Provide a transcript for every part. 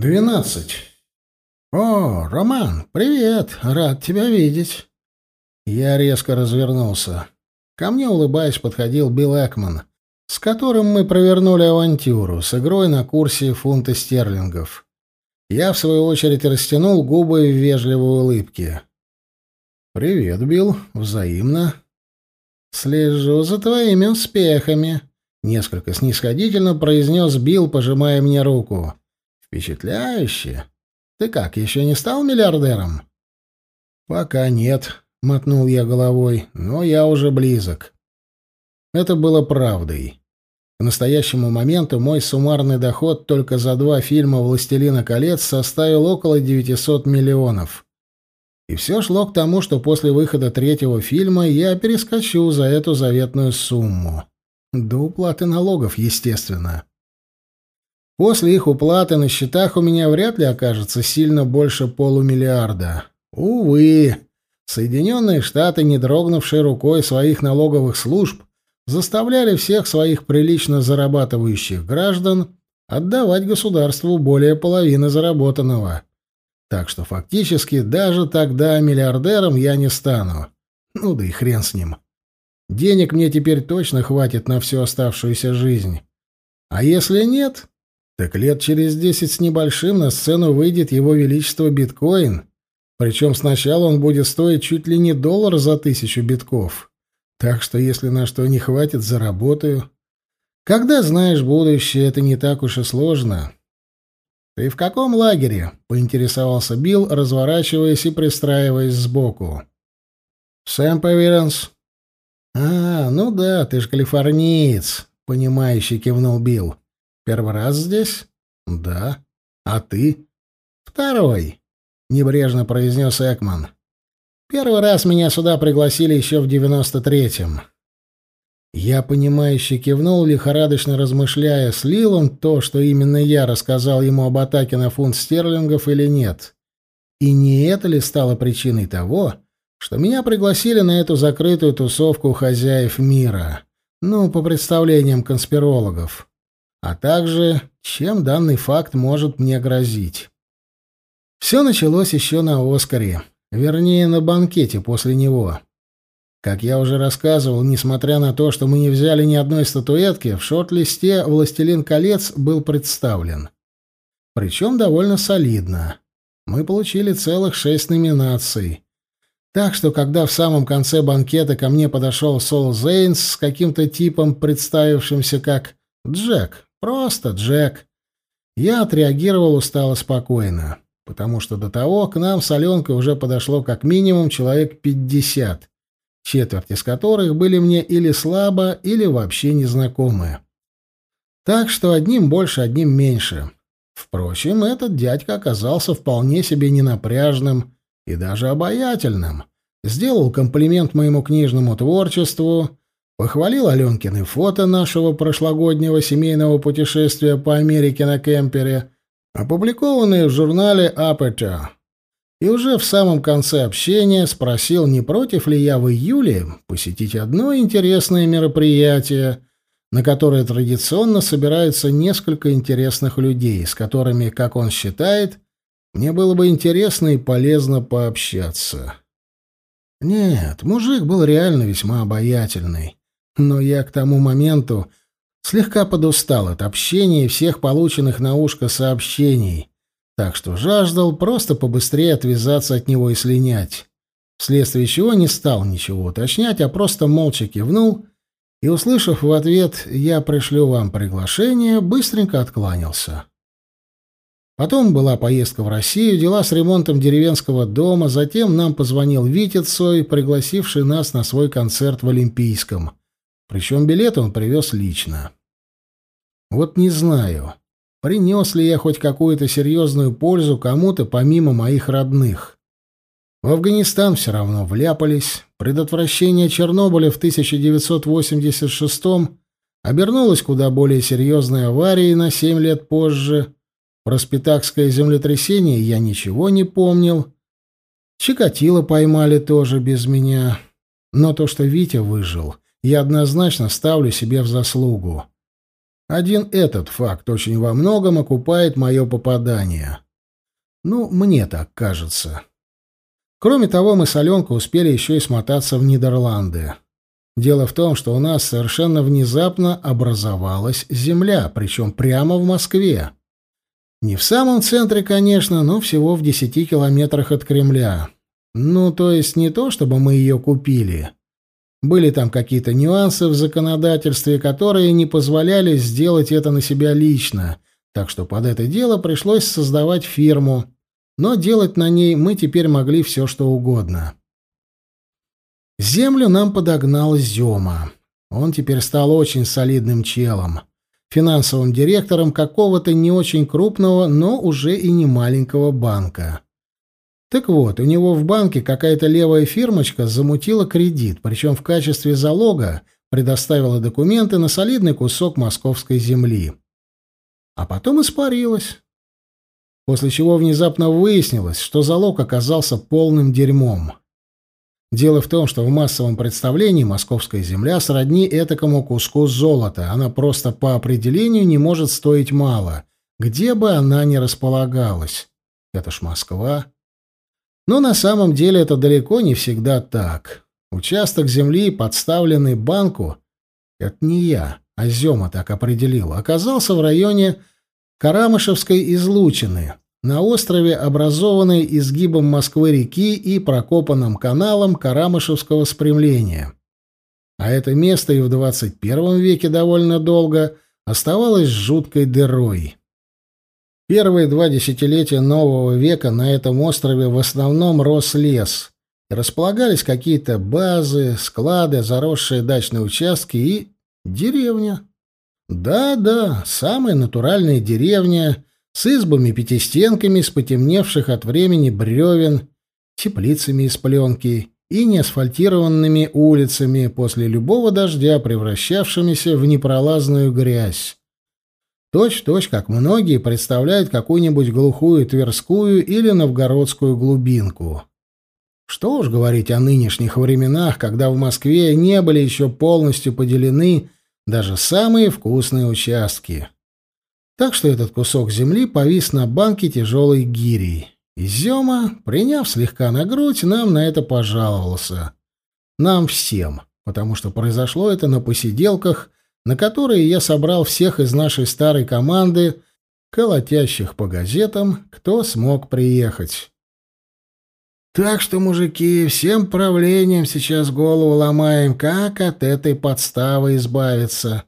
Двенадцать. «О, Роман, привет! Рад тебя видеть!» Я резко развернулся. Ко мне, улыбаясь, подходил Билл Экман, с которым мы провернули авантюру с игрой на курсе фунта стерлингов. Я, в свою очередь, растянул губы в вежливой улыбке. «Привет, Билл. Взаимно». «Слежу за твоими успехами», — несколько снисходительно произнес Билл, пожимая мне руку. Впечатляюще. Ты как, еще не стал миллиардером? Пока нет, мотнул я головой, но я уже близок. Это было правдой. К настоящему моменту мой суммарный доход только за два фильма «Властелина колец» составил около 900 миллионов. И все шло к тому, что после выхода третьего фильма я перескочу за эту заветную сумму. До уплаты налогов, естественно. После их уплаты на счетах у меня вряд ли окажется сильно больше полумиллиарда. Увы, Соединенные Штаты, не дрогнувшие рукой своих налоговых служб, заставляли всех своих прилично зарабатывающих граждан отдавать государству более половины заработанного. Так что фактически даже тогда миллиардером я не стану. Ну да и хрен с ним. Денег мне теперь точно хватит на всю оставшуюся жизнь. А если нет, так лет через десять с небольшим на сцену выйдет его величество биткоин. Причем сначала он будет стоить чуть ли не доллар за тысячу битков. Так что если на что не хватит, заработаю. Когда знаешь будущее, это не так уж и сложно. «Ты в каком лагере?» — поинтересовался Билл, разворачиваясь и пристраиваясь сбоку. «Сэм Паверенс». «А, ну да, ты ж калифорниец», — понимающе кивнул Билл. Первый раз здесь? Да. А ты? Второй, небрежно произнес Экман. Первый раз меня сюда пригласили еще в девяносто третьем. Я понимающе кивнул, лихорадочно размышляя, слил он то, что именно я рассказал ему об атаке на фунт стерлингов или нет. И не это ли стало причиной того, что меня пригласили на эту закрытую тусовку хозяев мира? Ну, по представлениям конспирологов а также чем данный факт может мне грозить. Все началось еще на «Оскаре», вернее, на банкете после него. Как я уже рассказывал, несмотря на то, что мы не взяли ни одной статуэтки, в шорт-листе «Властелин колец» был представлен. Причем довольно солидно. Мы получили целых шесть номинаций. Так что, когда в самом конце банкета ко мне подошел Сол Зейнс с каким-то типом, представившимся как Джек, Просто Джек. Я отреагировал устало спокойно, потому что до того к нам с Аленкой уже подошло как минимум человек пятьдесят, четверть из которых были мне или слабо, или вообще незнакомые. Так что одним больше, одним меньше. Впрочем, этот дядька оказался вполне себе ненапряжным и даже обаятельным. Сделал комплимент моему книжному творчеству, Похвалил Аленкины фото нашего прошлогоднего семейного путешествия по Америке на кемпере, опубликованные в журнале Aperture. И уже в самом конце общения спросил, не против ли я в июле посетить одно интересное мероприятие, на которое традиционно собираются несколько интересных людей, с которыми, как он считает, мне было бы интересно и полезно пообщаться. Нет, мужик был реально весьма обаятельный. Но я к тому моменту слегка подустал от общения и всех полученных на ушко сообщений, так что жаждал просто побыстрее отвязаться от него и слинять. Вследствие чего не стал ничего уточнять, а просто молча кивнул и, услышав в ответ «я пришлю вам приглашение», быстренько откланялся. Потом была поездка в Россию, дела с ремонтом деревенского дома, затем нам позвонил Витя Цой, пригласивший нас на свой концерт в Олимпийском — причем билет он привез лично. Вот не знаю, принес ли я хоть какую-то серьезную пользу кому-то помимо моих родных. В Афганистан все равно вляпались. Предотвращение Чернобыля в 1986 обернулось куда более серьезной аварией на семь лет позже. Про спитакское землетрясение я ничего не помнил. Чикатило поймали тоже без меня. Но то, что Витя выжил, я однозначно ставлю себе в заслугу. Один этот факт очень во многом окупает мое попадание. Ну, мне так кажется. Кроме того, мы с Аленкой успели еще и смотаться в Нидерланды. Дело в том, что у нас совершенно внезапно образовалась земля, причем прямо в Москве. Не в самом центре, конечно, но всего в десяти километрах от Кремля. Ну, то есть не то, чтобы мы ее купили. Были там какие-то нюансы в законодательстве, которые не позволяли сделать это на себя лично, так что под это дело пришлось создавать фирму, но делать на ней мы теперь могли все, что угодно. Землю нам подогнал Зёма. Он теперь стал очень солидным челом, финансовым директором какого-то не очень крупного, но уже и не маленького банка. Так вот, у него в банке какая-то левая фирмочка замутила кредит, причем в качестве залога предоставила документы на солидный кусок московской земли. А потом испарилась после чего внезапно выяснилось, что залог оказался полным дерьмом. Дело в том, что в массовом представлении московская земля сродни этакому куску золота, она просто по определению не может стоить мало, где бы она ни располагалась. Это ж Москва. Но на самом деле это далеко не всегда так. Участок земли, подставленный банку, это не я, а Зема так определил, оказался в районе Карамышевской излучины, на острове, образованной изгибом Москвы-реки и прокопанным каналом Карамышевского спрямления. А это место и в 21 веке довольно долго оставалось жуткой дырой. Первые два десятилетия нового века на этом острове в основном рос лес, и располагались какие-то базы, склады, заросшие дачные участки и деревня. Да-да, самая натуральная деревня с избами-пятистенками с потемневших от времени бревен, теплицами из пленки и неасфальтированными улицами после любого дождя, превращавшимися в непролазную грязь. Точь-в-точь, как многие представляют какую-нибудь глухую Тверскую или Новгородскую глубинку. Что уж говорить о нынешних временах, когда в Москве не были еще полностью поделены даже самые вкусные участки. Так что этот кусок земли повис на банке тяжелой гирей. И Зема, приняв слегка на грудь, нам на это пожаловался. Нам всем, потому что произошло это на посиделках, на которые я собрал всех из нашей старой команды, колотящих по газетам, кто смог приехать. Так что, мужики, всем правлением сейчас голову ломаем, как от этой подставы избавиться.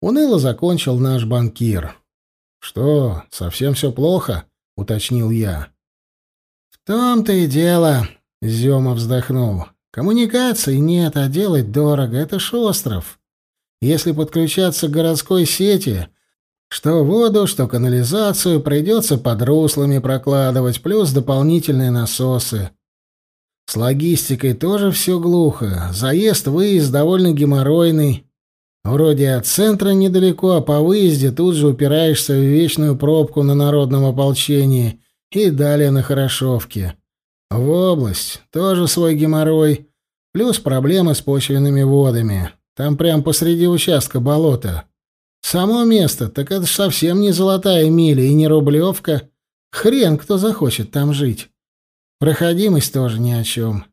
Уныло закончил наш банкир. Что, совсем все плохо? уточнил я. В том-то и дело, Зёма вздохнул. Коммуникаций нет, а делать дорого это ж остров. Если подключаться к городской сети, что воду, что канализацию придется под руслами прокладывать, плюс дополнительные насосы. С логистикой тоже все глухо. Заезд-выезд довольно геморройный. Вроде от центра недалеко, а по выезде тут же упираешься в вечную пробку на народном ополчении и далее на Хорошовке. В область тоже свой геморрой, плюс проблемы с почвенными водами. Там прям посреди участка болото. Само место, так это ж совсем не золотая миля и не рублевка. Хрен кто захочет там жить. Проходимость тоже ни о чем.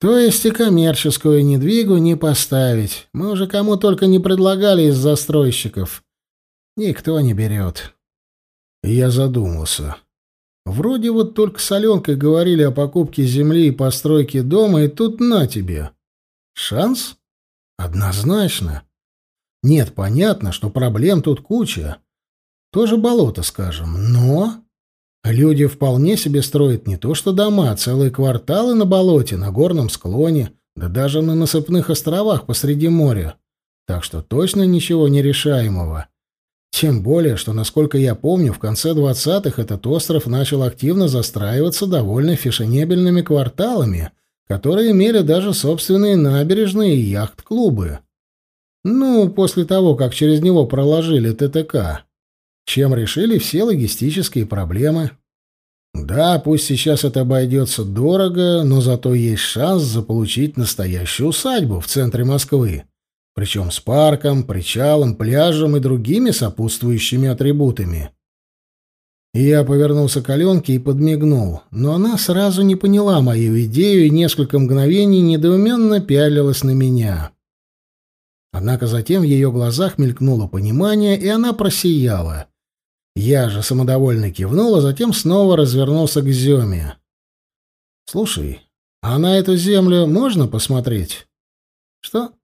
То есть и коммерческую недвигу не поставить. Мы уже кому только не предлагали из застройщиков. Никто не берет. Я задумался. Вроде вот только с Аленкой говорили о покупке земли и постройке дома, и тут на тебе. Шанс? Однозначно. Нет, понятно, что проблем тут куча. Тоже болото, скажем, но... Люди вполне себе строят не то что дома, а целые кварталы на болоте, на горном склоне, да даже на насыпных островах посреди моря. Так что точно ничего нерешаемого. Тем более, что, насколько я помню, в конце 20-х этот остров начал активно застраиваться довольно фешенебельными кварталами, которые имели даже собственные набережные и яхт-клубы. Ну, после того, как через него проложили ТТК чем решили все логистические проблемы. Да, пусть сейчас это обойдется дорого, но зато есть шанс заполучить настоящую усадьбу в центре Москвы. причем с парком, причалом, пляжем и другими сопутствующими атрибутами. Я повернулся к Аленке и подмигнул, но она сразу не поняла мою идею и несколько мгновений недоуменно пялилась на меня. Однако затем в ее глазах мелькнуло понимание, и она просияла. Я же самодовольно кивнул, а затем снова развернулся к Земе. «Слушай, а на эту землю можно посмотреть?» «Что?»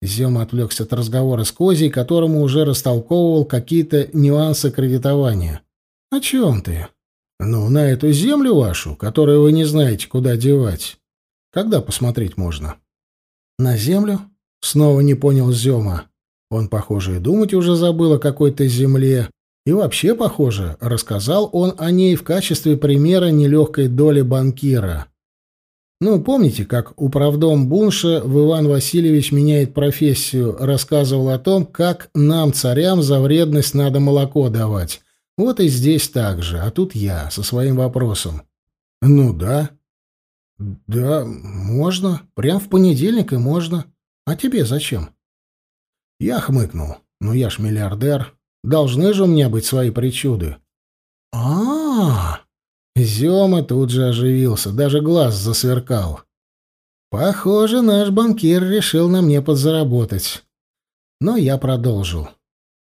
Зема отвлекся от разговора с Козей, которому уже растолковывал какие-то нюансы кредитования. «О чем ты?» «Ну, на эту землю вашу, которую вы не знаете, куда девать. Когда посмотреть можно?» «На землю?» — снова не понял Зема. Он, похоже, и думать уже забыл о какой-то земле. И вообще, похоже, рассказал он о ней в качестве примера нелегкой доли банкира. Ну, помните, как управдом Бунша в Иван Васильевич меняет профессию, рассказывал о том, как нам, царям, за вредность надо молоко давать, вот и здесь так же, а тут я со своим вопросом. Ну да. Да, можно. Прям в понедельник и можно. А тебе зачем? Я хмыкнул. Ну я ж миллиардер. Должны же у меня быть свои причуды. А, -а, -а. Тут же оживился, даже глаз засверкал. Похоже, наш банкир решил на мне подзаработать. Но я продолжил.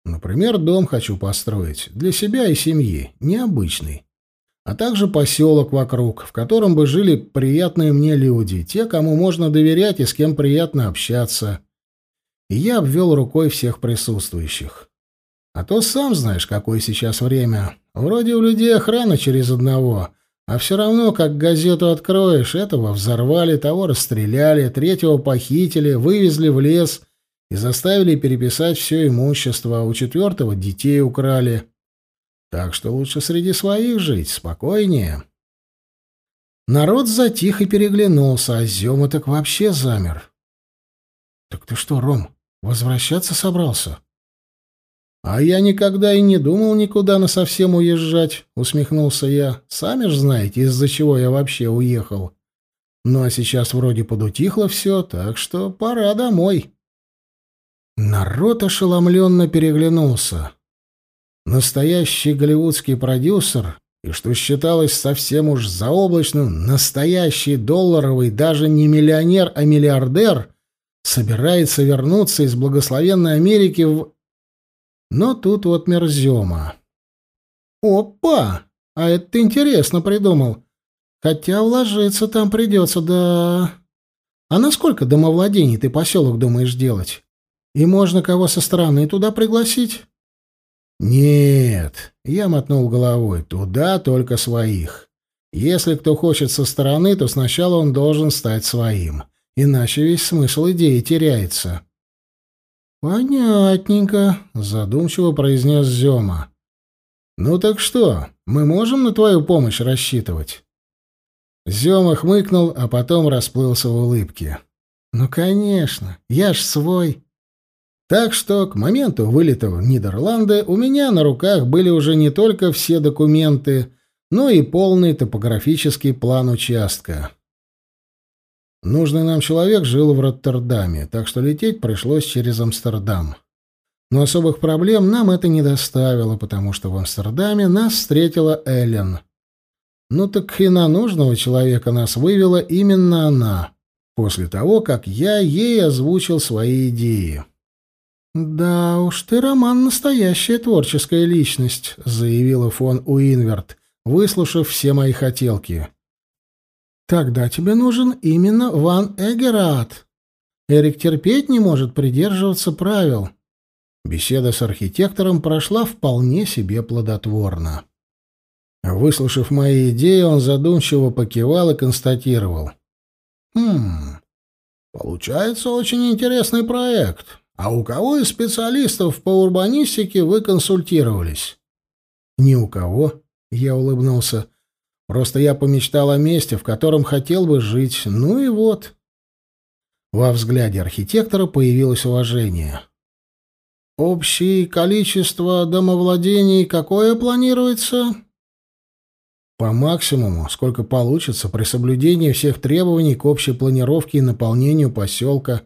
Например, дом хочу построить для себя и семьи, необычный. А также поселок вокруг, в котором бы жили приятные мне люди, те, кому можно доверять и с кем приятно общаться. И я обвел рукой всех присутствующих. А то сам знаешь, какое сейчас время. Вроде у людей охрана через одного, а все равно, как газету откроешь, этого взорвали, того расстреляли, третьего похитили, вывезли в лес и заставили переписать все имущество, а у четвертого детей украли. Так что лучше среди своих жить, спокойнее. Народ затих и переглянулся, а Зёма так вообще замер. — Так ты что, Ром, возвращаться собрался? — А я никогда и не думал никуда насовсем уезжать, — усмехнулся я. — Сами ж знаете, из-за чего я вообще уехал. Ну а сейчас вроде подутихло все, так что пора домой. — Народ ошеломленно переглянулся. Настоящий голливудский продюсер, и что считалось совсем уж заоблачным, настоящий долларовый даже не миллионер, а миллиардер, собирается вернуться из благословенной Америки в... Но тут вот мерзема. «Опа! А это ты интересно придумал. Хотя вложиться там придется, да... А насколько домовладений ты поселок думаешь делать?» И можно кого со стороны туда пригласить? Нет, я мотнул головой. Туда только своих. Если кто хочет со стороны, то сначала он должен стать своим. Иначе весь смысл идеи теряется. Понятненько, задумчиво произнес Зёма. Ну так что, мы можем на твою помощь рассчитывать? Зёма хмыкнул, а потом расплылся в улыбке. Ну, конечно, я ж свой. Так что к моменту вылета в Нидерланды у меня на руках были уже не только все документы, но и полный топографический план участка. Нужный нам человек жил в Роттердаме, так что лететь пришлось через Амстердам. Но особых проблем нам это не доставило, потому что в Амстердаме нас встретила Эллен. Ну так и на нужного человека нас вывела именно она, после того, как я ей озвучил свои идеи. «Да уж ты, Роман, настоящая творческая личность», — заявила фон Уинверт, выслушав все мои хотелки. «Тогда тебе нужен именно Ван Эгерат. Эрик терпеть не может придерживаться правил». Беседа с архитектором прошла вполне себе плодотворно. Выслушав мои идеи, он задумчиво покивал и констатировал. «Хм, получается очень интересный проект. А у кого из специалистов по урбанистике вы консультировались? Ни у кого, я улыбнулся. Просто я помечтал о месте, в котором хотел бы жить. Ну и вот. Во взгляде архитектора появилось уважение. Общее количество домовладений какое планируется? По максимуму, сколько получится при соблюдении всех требований к общей планировке и наполнению поселка.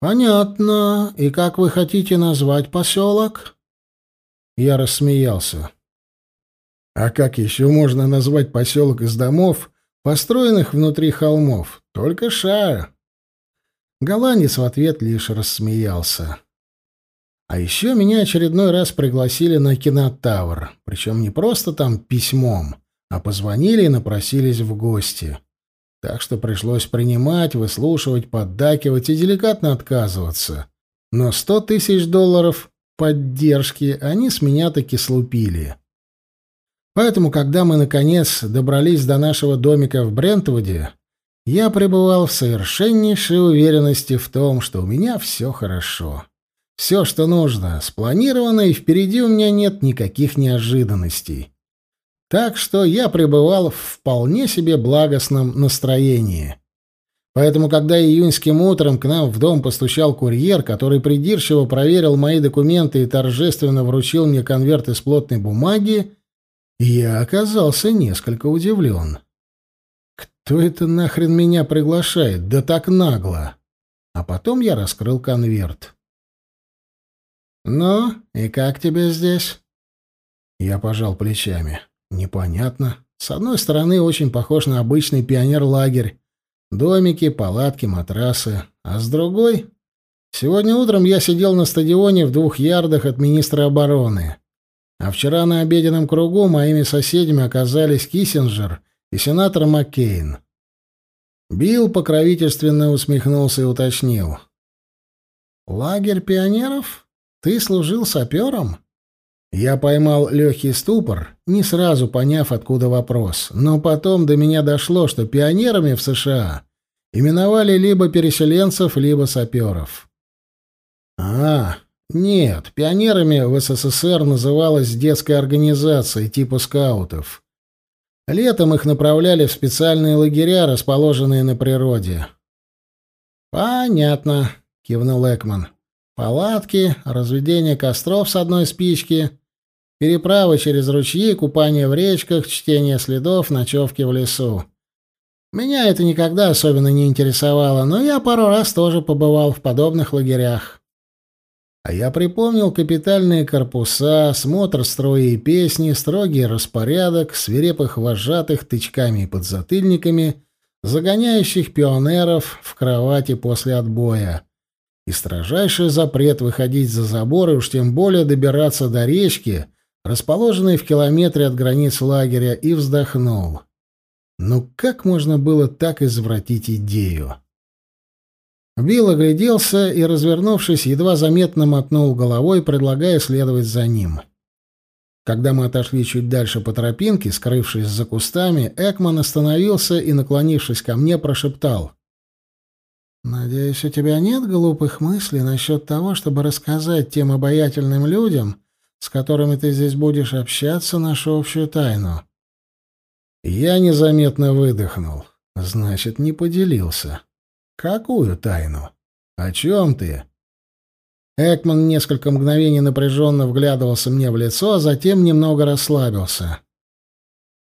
Понятно. И как вы хотите назвать поселок? Я рассмеялся. А как еще можно назвать поселок из домов, построенных внутри холмов? Только шар. Голландец в ответ лишь рассмеялся. А еще меня очередной раз пригласили на кинотавр, причем не просто там письмом, а позвонили и напросились в гости. Так что пришлось принимать, выслушивать, поддакивать и деликатно отказываться. Но сто тысяч долларов поддержки они с меня таки слупили. Поэтому, когда мы, наконец, добрались до нашего домика в Брентвуде, я пребывал в совершеннейшей уверенности в том, что у меня все хорошо. Все, что нужно, спланировано, и впереди у меня нет никаких неожиданностей. Так что я пребывал в вполне себе благостном настроении. Поэтому, когда июньским утром к нам в дом постучал курьер, который придирчиво проверил мои документы и торжественно вручил мне конверт из плотной бумаги, я оказался несколько удивлен. Кто это нахрен меня приглашает? Да так нагло. А потом я раскрыл конверт. «Ну, и как тебе здесь?» Я пожал плечами. «Непонятно. С одной стороны, очень похож на обычный пионер-лагерь. Домики, палатки, матрасы. А с другой... Сегодня утром я сидел на стадионе в двух ярдах от министра обороны. А вчера на обеденном кругу моими соседями оказались Киссинджер и сенатор Маккейн. Билл покровительственно усмехнулся и уточнил. «Лагерь пионеров? Ты служил сапером?» Я поймал легкий ступор, не сразу поняв, откуда вопрос, но потом до меня дошло, что пионерами в США именовали либо переселенцев, либо саперов. А, нет, пионерами в СССР называлась детская организация типа скаутов. Летом их направляли в специальные лагеря, расположенные на природе. «Понятно», — кивнул Экман. «Палатки, разведение костров с одной спички, переправы через ручьи, купание в речках, чтение следов, ночевки в лесу. Меня это никогда особенно не интересовало, но я пару раз тоже побывал в подобных лагерях. А я припомнил капитальные корпуса, смотр строя и песни, строгий распорядок, свирепых вожатых тычками и подзатыльниками, загоняющих пионеров в кровати после отбоя. И строжайший запрет выходить за заборы, уж тем более добираться до речки, расположенной в километре от границ лагеря, и вздохнул. Ну как можно было так извратить идею? Билл огляделся и, развернувшись, едва заметно мотнул головой, предлагая следовать за ним. Когда мы отошли чуть дальше по тропинке, скрывшись за кустами, Экман остановился и, наклонившись ко мне, прошептал. «Надеюсь, у тебя нет глупых мыслей насчет того, чтобы рассказать тем обаятельным людям, с которыми ты здесь будешь общаться, нашу общую тайну?» Я незаметно выдохнул. Значит, не поделился. «Какую тайну? О чем ты?» Экман несколько мгновений напряженно вглядывался мне в лицо, а затем немного расслабился.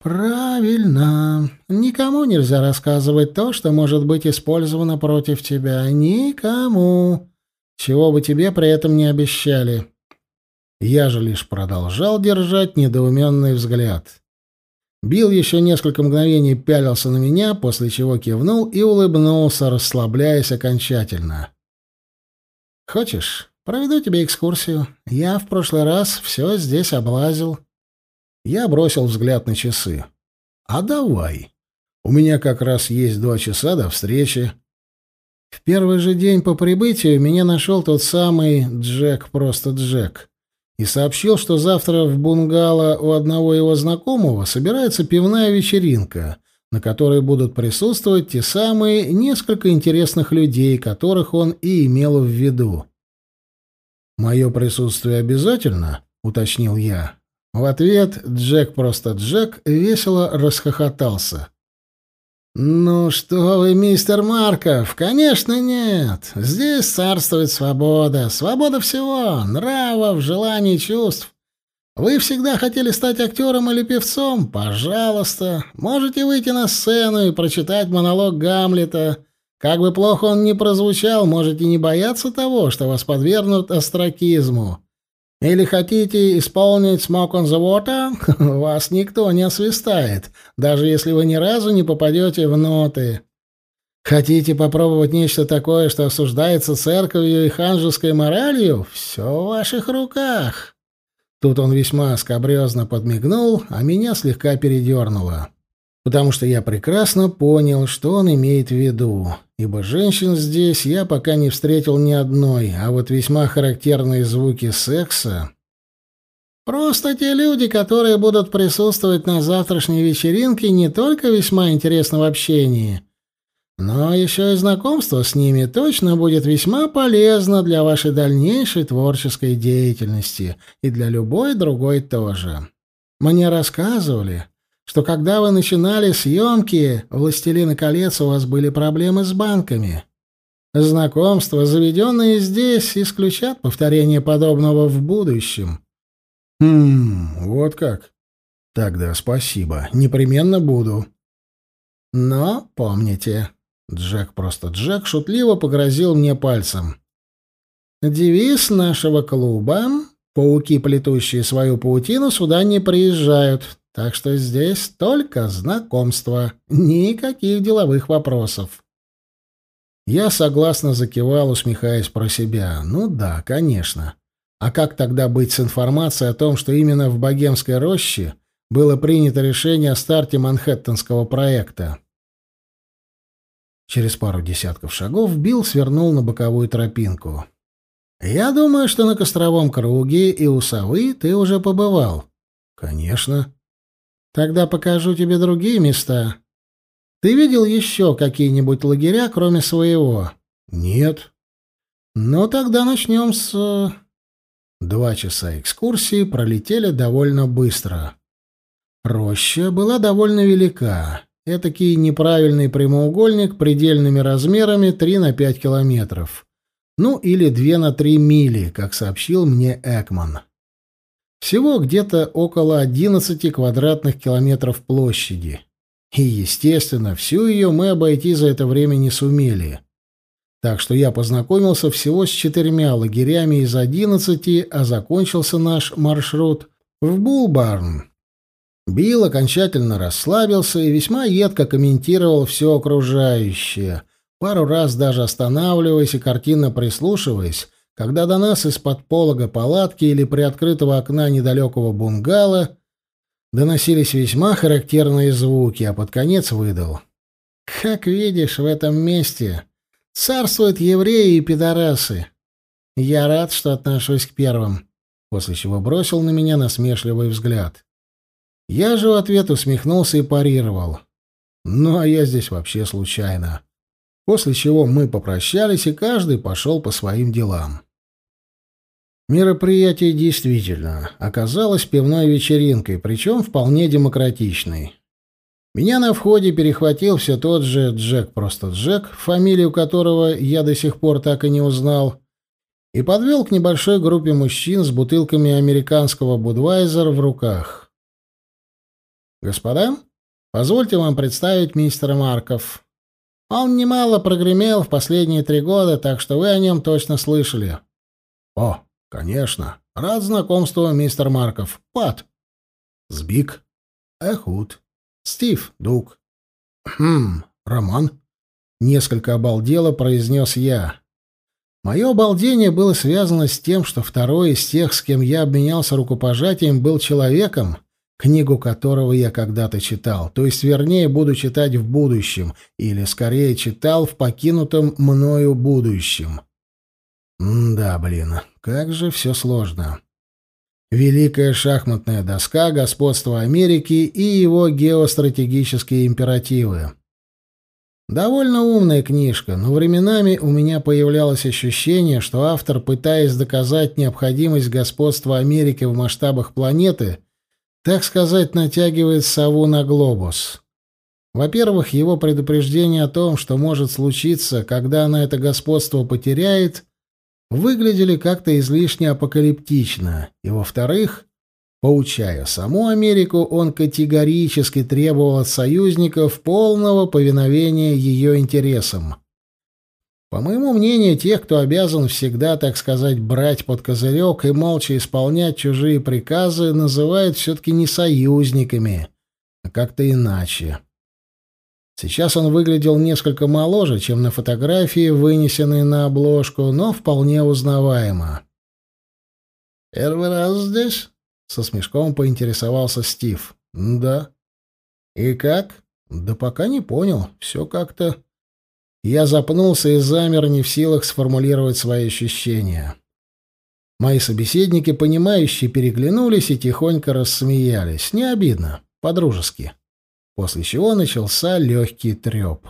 «Правильно. Никому нельзя рассказывать то, что может быть использовано против тебя. Никому. Чего бы тебе при этом не обещали». Я же лишь продолжал держать недоуменный взгляд. Билл еще несколько мгновений пялился на меня, после чего кивнул и улыбнулся, расслабляясь окончательно. «Хочешь, проведу тебе экскурсию? Я в прошлый раз все здесь облазил». Я бросил взгляд на часы. «А давай. У меня как раз есть два часа до встречи». В первый же день по прибытию меня нашел тот самый Джек, просто Джек и сообщил, что завтра в бунгало у одного его знакомого собирается пивная вечеринка, на которой будут присутствовать те самые несколько интересных людей, которых он и имел в виду. «Мое присутствие обязательно?» — уточнил я. В ответ Джек просто Джек весело расхохотался. «Ну что вы, мистер Марков, конечно нет. Здесь царствует свобода. Свобода всего, нравов, желаний, чувств. Вы всегда хотели стать актером или певцом? Пожалуйста. Можете выйти на сцену и прочитать монолог Гамлета. Как бы плохо он ни прозвучал, можете не бояться того, что вас подвергнут астракизму. Или хотите исполнить «Smoke on the Water»? Вас никто не освистает, даже если вы ни разу не попадете в ноты. Хотите попробовать нечто такое, что осуждается церковью и ханжеской моралью? Все в ваших руках. Тут он весьма скобрезно подмигнул, а меня слегка передернуло. Потому что я прекрасно понял, что он имеет в виду ибо женщин здесь я пока не встретил ни одной, а вот весьма характерные звуки секса... Просто те люди, которые будут присутствовать на завтрашней вечеринке, не только весьма интересны в общении, но еще и знакомство с ними точно будет весьма полезно для вашей дальнейшей творческой деятельности и для любой другой тоже. Мне рассказывали, что когда вы начинали съемки «Властелина колец» у вас были проблемы с банками. Знакомства, заведенные здесь, исключат повторение подобного в будущем. Хм, вот как. Тогда спасибо. Непременно буду. Но помните, Джек просто Джек шутливо погрозил мне пальцем. Девиз нашего клуба «Пауки, плетущие свою паутину, сюда не приезжают». Так что здесь только знакомство, никаких деловых вопросов. Я согласно закивал, усмехаясь про себя. Ну да, конечно. А как тогда быть с информацией о том, что именно в Богемской роще было принято решение о старте Манхэттенского проекта? Через пару десятков шагов Билл свернул на боковую тропинку. «Я думаю, что на Костровом круге и у Совы ты уже побывал». «Конечно». Тогда покажу тебе другие места. Ты видел еще какие-нибудь лагеря, кроме своего? Нет. Ну, тогда начнем с... Два часа экскурсии пролетели довольно быстро. Роща была довольно велика. Этакий неправильный прямоугольник предельными размерами 3 на 5 километров. Ну, или 2 на 3 мили, как сообщил мне Экман. Всего где-то около 11 квадратных километров площади. И, естественно, всю ее мы обойти за это время не сумели. Так что я познакомился всего с четырьмя лагерями из одиннадцати, а закончился наш маршрут в Булбарн. Билл окончательно расслабился и весьма едко комментировал все окружающее, пару раз даже останавливаясь и картинно прислушиваясь когда до нас из-под полога палатки или приоткрытого окна недалекого бунгало доносились весьма характерные звуки, а под конец выдал. «Как видишь, в этом месте царствуют евреи и пидорасы. Я рад, что отношусь к первым», после чего бросил на меня насмешливый взгляд. Я же в ответ усмехнулся и парировал. «Ну, а я здесь вообще случайно». После чего мы попрощались, и каждый пошел по своим делам. Мероприятие действительно оказалось пивной вечеринкой, причем вполне демократичной. Меня на входе перехватил все тот же Джек, просто Джек, фамилию которого я до сих пор так и не узнал, и подвел к небольшой группе мужчин с бутылками американского Будвайзер в руках. «Господа, позвольте вам представить мистера Марков. Он немало прогремел в последние три года, так что вы о нем точно слышали». «О, «Конечно. Рад знакомству, мистер Марков. Пат». «Сбик». «Эхуд». «Стив. Дук». «Хм. Роман». Несколько обалдело произнес я. Мое обалдение было связано с тем, что второй из тех, с кем я обменялся рукопожатием, был человеком, книгу которого я когда-то читал, то есть, вернее, буду читать в будущем, или, скорее, читал в покинутом мною будущем. М да, блин, как же все сложно. Великая шахматная доска, господство Америки и его геостратегические императивы. Довольно умная книжка, но временами у меня появлялось ощущение, что автор, пытаясь доказать необходимость господства Америки в масштабах планеты, так сказать, натягивает сову на глобус. Во-первых, его предупреждение о том, что может случиться, когда она это господство потеряет, выглядели как-то излишне апокалиптично, и, во-вторых, поучая саму Америку, он категорически требовал от союзников полного повиновения ее интересам. По моему мнению, тех, кто обязан всегда, так сказать, брать под козырек и молча исполнять чужие приказы, называют все-таки не союзниками, а как-то иначе. Сейчас он выглядел несколько моложе, чем на фотографии, вынесенной на обложку, но вполне узнаваемо. «Первый раз здесь?» — со смешком поинтересовался Стив. «Да». «И как?» «Да пока не понял. Все как-то...» Я запнулся и замер, не в силах сформулировать свои ощущения. Мои собеседники, понимающие, переглянулись и тихонько рассмеялись. Не обидно, по-дружески. После чего начался легкий треп.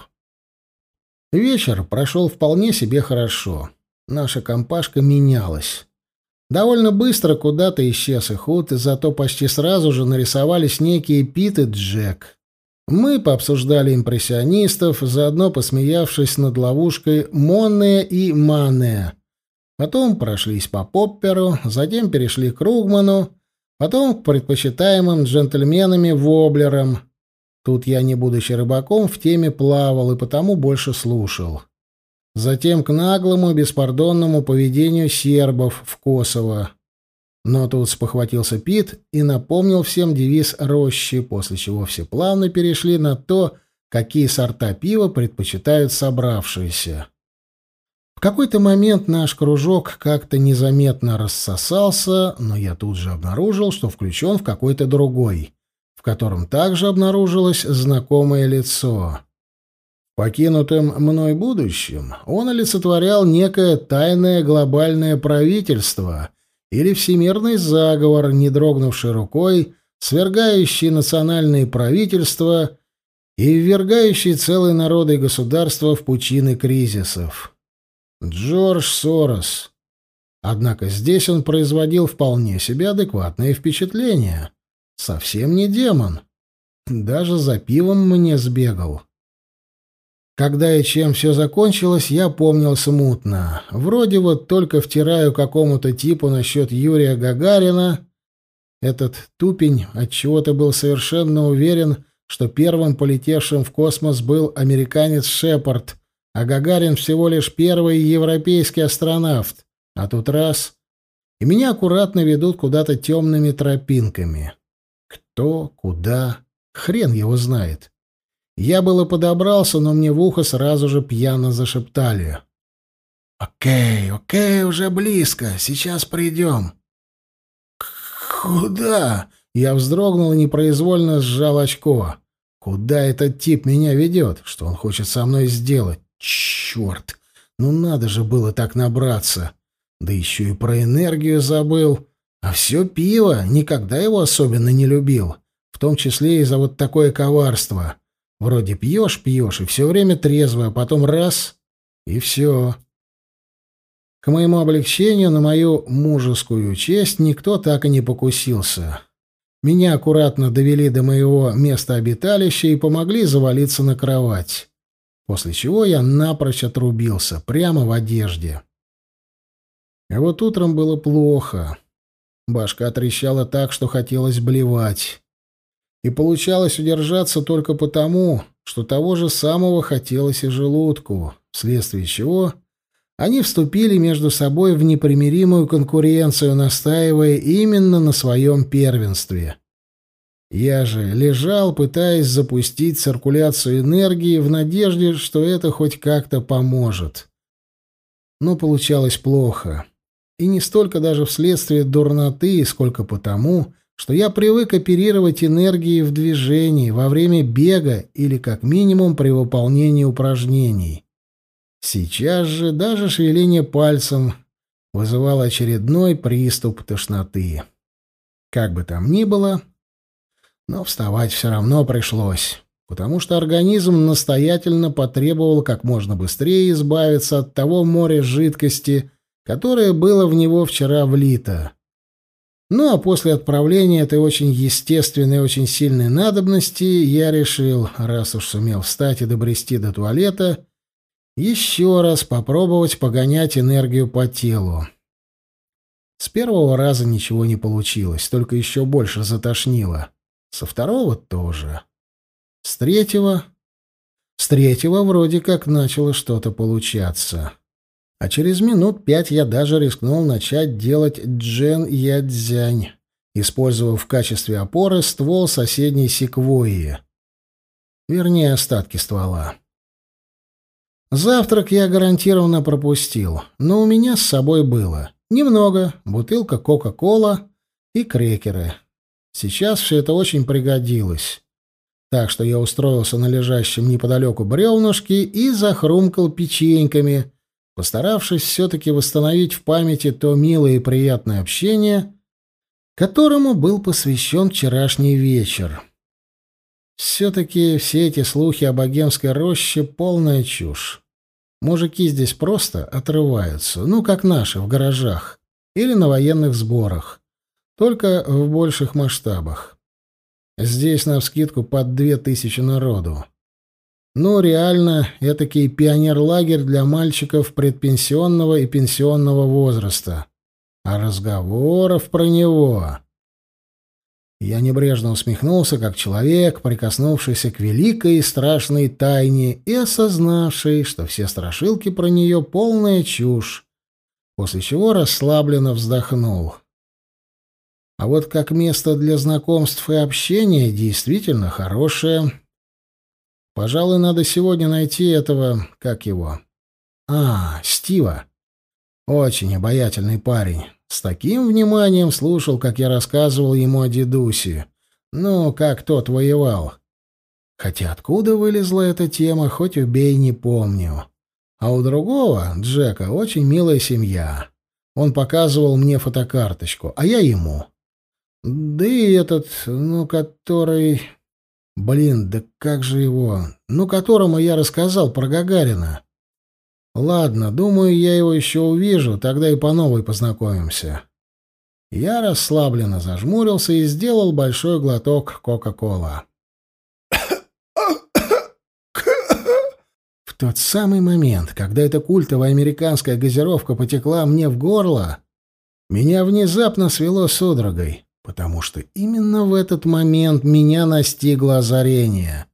Вечер прошел вполне себе хорошо. Наша компашка менялась. Довольно быстро куда-то исчез и худ, и зато почти сразу же нарисовались некие Пит и Джек. Мы пообсуждали импрессионистов, заодно посмеявшись над ловушкой Монне и Мане. Потом прошлись по Попперу, затем перешли к Ругману, потом к предпочитаемым джентльменами Воблерам. Тут я, не будучи рыбаком, в теме плавал и потому больше слушал. Затем к наглому беспардонному поведению сербов в Косово. Но тут спохватился Пит и напомнил всем девиз рощи, после чего все плавно перешли на то, какие сорта пива предпочитают собравшиеся. В какой-то момент наш кружок как-то незаметно рассосался, но я тут же обнаружил, что включен в какой-то другой, котором также обнаружилось знакомое лицо. Покинутым мной будущем он олицетворял некое тайное глобальное правительство — или всемирный заговор, не дрогнувший рукой, свергающий национальные правительства и ввергающий целые народы и государства в пучины кризисов. Джордж Сорос. Однако здесь он производил вполне себе адекватное впечатление. Совсем не демон. Даже за пивом мне сбегал. Когда и чем все закончилось, я помнил смутно. Вроде вот только втираю какому-то типу насчет Юрия Гагарина. Этот тупень отчего-то был совершенно уверен, что первым полетевшим в космос был американец Шепард, а Гагарин всего лишь первый европейский астронавт. А тут раз — и меня аккуратно ведут куда-то темными тропинками. Кто, куда, хрен его знает. Я было подобрался, но мне в ухо сразу же пьяно зашептали. «Окей, окей, уже близко. Сейчас придем». «Куда?» Я вздрогнул и непроизвольно сжал очко. «Куда этот тип меня ведет? Что он хочет со мной сделать? Черт! Ну надо же было так набраться! Да еще и про энергию забыл. А все пиво, никогда его особенно не любил. В том числе и за вот такое коварство. Вроде пьешь, пьешь, и все время трезво, а потом раз — и все. К моему облегчению на мою мужескую честь никто так и не покусился. Меня аккуратно довели до моего места обиталища и помогли завалиться на кровать. После чего я напрочь отрубился, прямо в одежде. А вот утром было плохо. Башка трещала так, что хотелось блевать и получалось удержаться только потому, что того же самого хотелось и желудку, вследствие чего они вступили между собой в непримиримую конкуренцию, настаивая именно на своем первенстве. Я же лежал, пытаясь запустить циркуляцию энергии в надежде, что это хоть как-то поможет. Но получалось плохо. И не столько даже вследствие дурноты, сколько потому, что я привык оперировать энергией в движении, во время бега или как минимум при выполнении упражнений. Сейчас же даже шевеление пальцем вызывало очередной приступ тошноты. Как бы там ни было, но вставать все равно пришлось, потому что организм настоятельно потребовал как можно быстрее избавиться от того моря жидкости, которое было в него вчера влито. Ну а после отправления этой очень естественной, очень сильной надобности я решил, раз уж сумел встать и добрести до туалета, еще раз попробовать погонять энергию по телу. С первого раза ничего не получилось, только еще больше затошнило. Со второго тоже. С третьего... С третьего вроде как начало что-то получаться. А через минут пять я даже рискнул начать делать джен ядзянь, использовав в качестве опоры ствол соседней секвойи. Вернее, остатки ствола. Завтрак я гарантированно пропустил, но у меня с собой было немного, бутылка Кока-Кола и крекеры. Сейчас все это очень пригодилось. Так что я устроился на лежащем неподалеку бревнышке и захрумкал печеньками, постаравшись все-таки восстановить в памяти то милое и приятное общение, которому был посвящен вчерашний вечер. Все-таки все эти слухи о богемской роще — полная чушь. Мужики здесь просто отрываются, ну, как наши, в гаражах или на военных сборах, только в больших масштабах. Здесь навскидку под две тысячи народу. Ну, реально, этакий пионер-лагерь для мальчиков предпенсионного и пенсионного возраста. А разговоров про него... Я небрежно усмехнулся, как человек, прикоснувшийся к великой и страшной тайне и осознавший, что все страшилки про нее полная чушь, после чего расслабленно вздохнул. А вот как место для знакомств и общения действительно хорошее. Пожалуй, надо сегодня найти этого, как его... А, Стива. Очень обаятельный парень. С таким вниманием слушал, как я рассказывал ему о дедусе. Ну, как тот воевал. Хотя откуда вылезла эта тема, хоть убей, не помню. А у другого, Джека, очень милая семья. Он показывал мне фотокарточку, а я ему. Да и этот, ну, который... Блин, да как же его... Ну, которому я рассказал про Гагарина. Ладно, думаю, я его еще увижу, тогда и по новой познакомимся. Я расслабленно зажмурился и сделал большой глоток Кока-Кола. В тот самый момент, когда эта культовая американская газировка потекла мне в горло, меня внезапно свело судорогой, потому что именно в этот момент меня настигло озарение.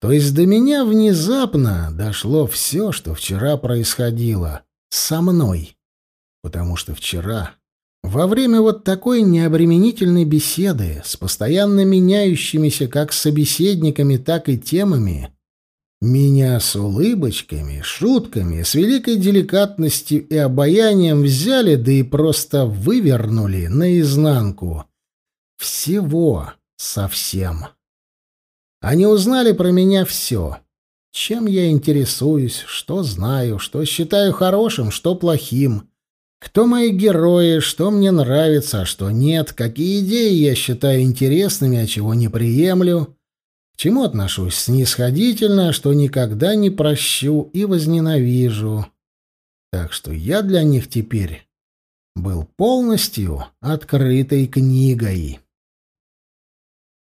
То есть до меня внезапно дошло все, что вчера происходило со мной. Потому что вчера, во время вот такой необременительной беседы с постоянно меняющимися как собеседниками, так и темами, меня с улыбочками, шутками, с великой деликатностью и обаянием взяли, да и просто вывернули наизнанку. Всего совсем. Они узнали про меня все. Чем я интересуюсь, что знаю, что считаю хорошим, что плохим. Кто мои герои, что мне нравится, а что нет, какие идеи я считаю интересными, а чего не приемлю, чему отношусь снисходительно, что никогда не прощу и возненавижу. Так что я для них теперь был полностью открытой книгой.